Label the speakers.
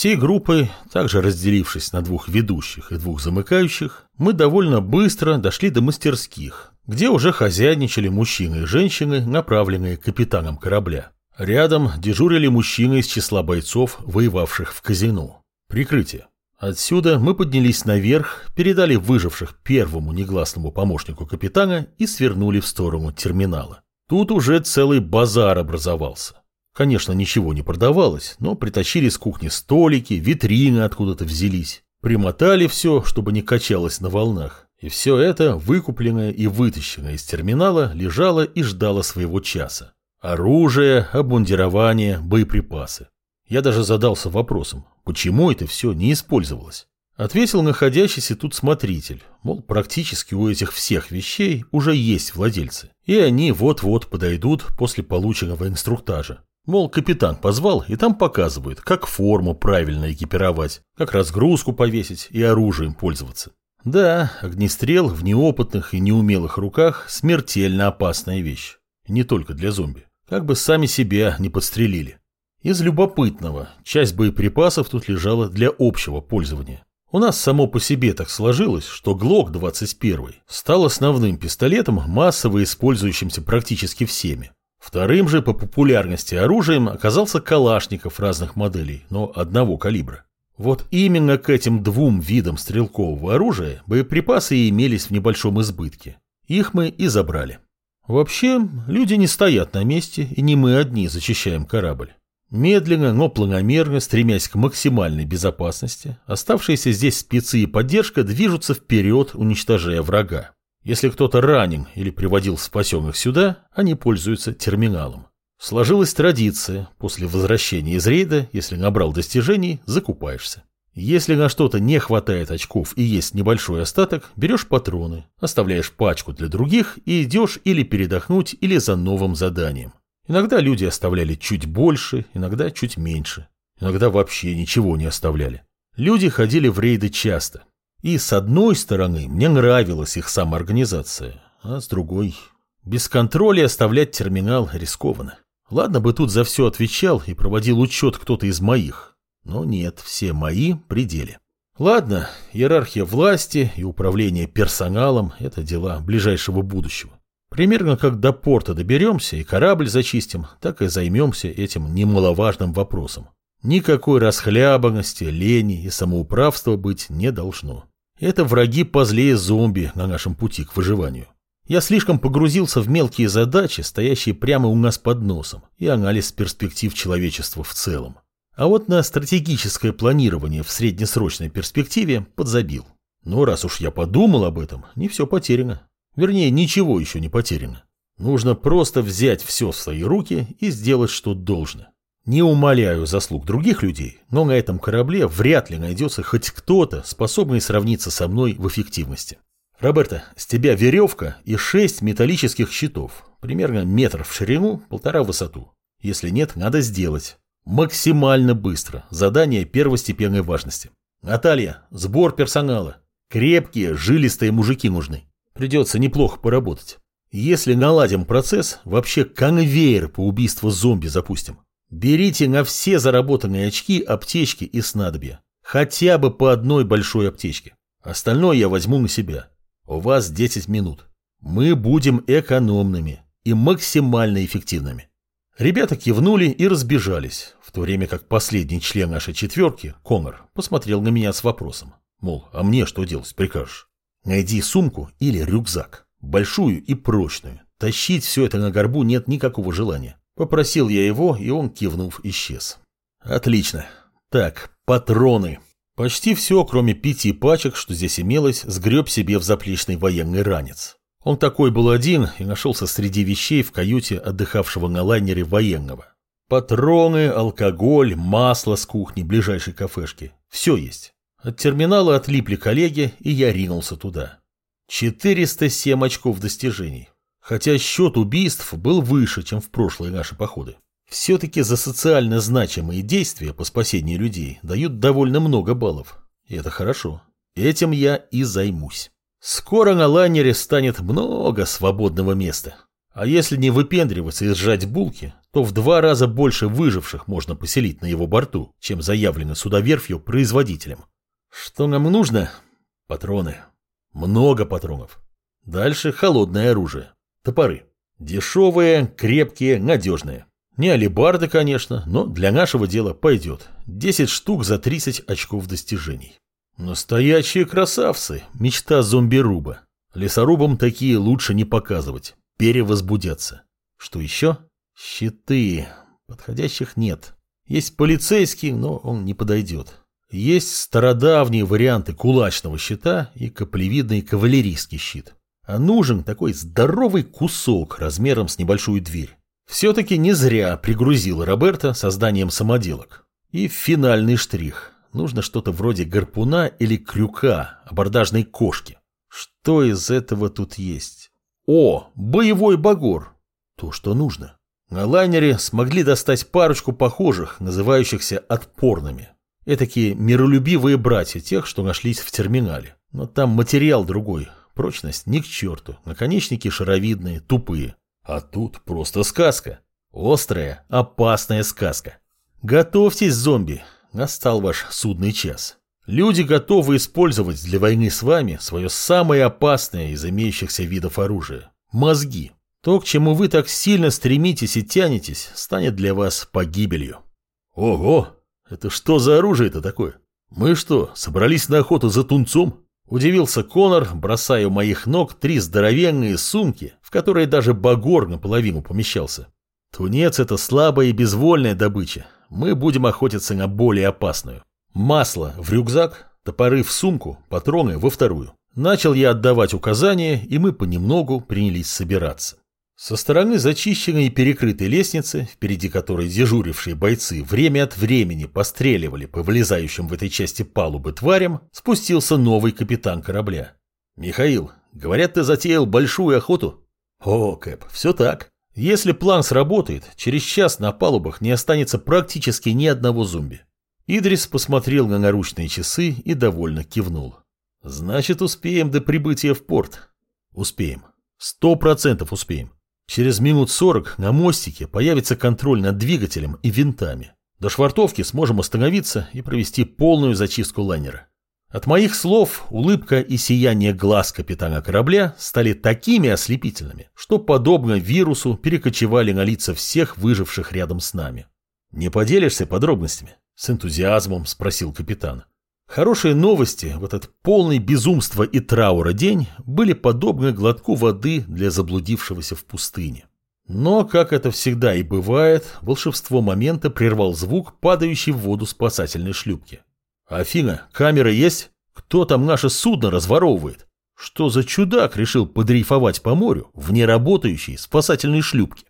Speaker 1: Всей группой, также разделившись на двух ведущих и двух замыкающих, мы довольно быстро дошли до мастерских, где уже хозяйничали мужчины и женщины, направленные капитаном корабля. Рядом дежурили мужчины из числа бойцов, воевавших в казино. Прикрытие. Отсюда мы поднялись наверх, передали выживших первому негласному помощнику капитана и свернули в сторону терминала. Тут уже целый базар образовался. Конечно, ничего не продавалось, но притащили с кухни столики, витрины откуда-то взялись. Примотали все, чтобы не качалось на волнах. И все это, выкупленное и вытащенное из терминала, лежало и ждало своего часа. Оружие, обмундирование, боеприпасы. Я даже задался вопросом, почему это все не использовалось. Ответил находящийся тут смотритель, мол, практически у этих всех вещей уже есть владельцы, и они вот-вот подойдут после полученного инструктажа. Мол, капитан позвал, и там показывают, как форму правильно экипировать, как разгрузку повесить и оружием пользоваться. Да, огнестрел в неопытных и неумелых руках смертельно опасная вещь. Не только для зомби как бы сами себя не подстрелили. Из любопытного, часть боеприпасов тут лежала для общего пользования. У нас само по себе так сложилось, что ГЛОК 21 стал основным пистолетом, массово использующимся практически всеми. Вторым же по популярности оружием оказался Калашников разных моделей, но одного калибра. Вот именно к этим двум видам стрелкового оружия боеприпасы и имелись в небольшом избытке. Их мы и забрали. Вообще, люди не стоят на месте, и не мы одни зачищаем корабль. Медленно, но планомерно, стремясь к максимальной безопасности, оставшиеся здесь спецы и поддержка движутся вперед, уничтожая врага. Если кто-то ранен или приводил спасенных сюда, они пользуются терминалом. Сложилась традиция, после возвращения из рейда, если набрал достижений, закупаешься. Если на что-то не хватает очков и есть небольшой остаток, берешь патроны, оставляешь пачку для других и идешь или передохнуть, или за новым заданием. Иногда люди оставляли чуть больше, иногда чуть меньше. Иногда вообще ничего не оставляли. Люди ходили в рейды часто. И с одной стороны, мне нравилась их самоорганизация, а с другой... Без контроля оставлять терминал рискованно. Ладно бы тут за все отвечал и проводил учет кто-то из моих, но нет, все мои пределе. Ладно, иерархия власти и управление персоналом – это дела ближайшего будущего. Примерно как до порта доберемся и корабль зачистим, так и займемся этим немаловажным вопросом. Никакой расхлябанности, лени и самоуправства быть не должно. Это враги позлее зомби на нашем пути к выживанию. Я слишком погрузился в мелкие задачи, стоящие прямо у нас под носом, и анализ перспектив человечества в целом. А вот на стратегическое планирование в среднесрочной перспективе подзабил. Но раз уж я подумал об этом, не все потеряно. Вернее, ничего еще не потеряно. Нужно просто взять все в свои руки и сделать, что должно. Не умоляю заслуг других людей, но на этом корабле вряд ли найдется хоть кто-то, способный сравниться со мной в эффективности. Роберта, с тебя веревка и шесть металлических щитов, примерно метр в ширину, полтора в высоту. Если нет, надо сделать. Максимально быстро. Задание первостепенной важности. Наталья, сбор персонала. Крепкие, жилистые мужики нужны. Придется неплохо поработать. Если наладим процесс, вообще конвейер по убийству зомби запустим. Берите на все заработанные очки, аптечки и снадобья. Хотя бы по одной большой аптечке. Остальное я возьму на себя. У вас 10 минут. Мы будем экономными и максимально эффективными. Ребята кивнули и разбежались, в то время как последний член нашей четверки, Конор, посмотрел на меня с вопросом. Мол, а мне что делать прикажешь? Найди сумку или рюкзак, большую и прочную. Тащить все это на горбу нет никакого желания. Попросил я его, и он, кивнув, исчез. Отлично. Так, патроны. Почти все, кроме пяти пачек, что здесь имелось, сгреб себе в заплечный военный ранец. Он такой был один и нашелся среди вещей в каюте отдыхавшего на лайнере военного. Патроны, алкоголь, масло с кухни ближайшей кафешки. Все есть. От терминала отлипли коллеги, и я ринулся туда. 407 очков достижений. Хотя счет убийств был выше, чем в прошлые наши походы. Все-таки за социально значимые действия по спасению людей дают довольно много баллов. И это хорошо. Этим я и займусь. Скоро на лайнере станет много свободного места. А если не выпендриваться и сжать булки, то в два раза больше выживших можно поселить на его борту, чем заявлено судоверфью производителем. Что нам нужно? Патроны. Много патронов. Дальше холодное оружие. Топоры. Дешевые, крепкие, надежные. Не алибарды, конечно, но для нашего дела пойдет. 10 штук за 30 очков достижений. Настоящие красавцы, мечта зомби-руба. Лесорубам такие лучше не показывать, перевозбудятся. Что еще? Щиты. Подходящих нет. Есть полицейский, но он не подойдет. Есть стародавние варианты кулачного щита и каплевидный кавалерийский щит. А нужен такой здоровый кусок размером с небольшую дверь. Все-таки не зря пригрузил Роберта созданием самоделок. И финальный штрих. Нужно что-то вроде гарпуна или крюка, абордажной кошки. Что из этого тут есть? О, боевой багор. То, что нужно. На лайнере смогли достать парочку похожих, называющихся отпорными. Этакие миролюбивые братья тех, что нашлись в терминале. Но там материал другой, прочность ни к черту, наконечники шаровидные, тупые. А тут просто сказка. Острая, опасная сказка. Готовьтесь, зомби, настал ваш судный час. Люди готовы использовать для войны с вами свое самое опасное из имеющихся видов оружия – мозги. То, к чему вы так сильно стремитесь и тянетесь, станет для вас погибелью. Ого, это что за оружие-то такое? Мы что, собрались на охоту за тунцом? Удивился Конор, бросая у моих ног три здоровенные сумки, в которые даже багор наполовину помещался. Тунец – это слабая и безвольная добыча. Мы будем охотиться на более опасную. Масло в рюкзак, топоры в сумку, патроны во вторую. Начал я отдавать указания, и мы понемногу принялись собираться. Со стороны зачищенной и перекрытой лестницы, впереди которой дежурившие бойцы время от времени постреливали по вылезающим в этой части палубы тварям, спустился новый капитан корабля. «Михаил, говорят, ты затеял большую охоту?» «О, Кэп, все так. Если план сработает, через час на палубах не останется практически ни одного зомби». Идрис посмотрел на наручные часы и довольно кивнул. «Значит, успеем до прибытия в порт?» «Успеем. Сто процентов успеем. Через минут сорок на мостике появится контроль над двигателем и винтами. До швартовки сможем остановиться и провести полную зачистку лайнера. От моих слов улыбка и сияние глаз капитана корабля стали такими ослепительными, что, подобно вирусу, перекочевали на лица всех выживших рядом с нами. «Не поделишься подробностями?» – с энтузиазмом спросил капитан. Хорошие новости в этот полный безумства и траура день были подобны глотку воды для заблудившегося в пустыне. Но, как это всегда и бывает, волшебство момента прервал звук, падающий в воду спасательной шлюпки. «Афина, камера есть? Кто там наше судно разворовывает? Что за чудак решил подрейфовать по морю в неработающей спасательной шлюпке?»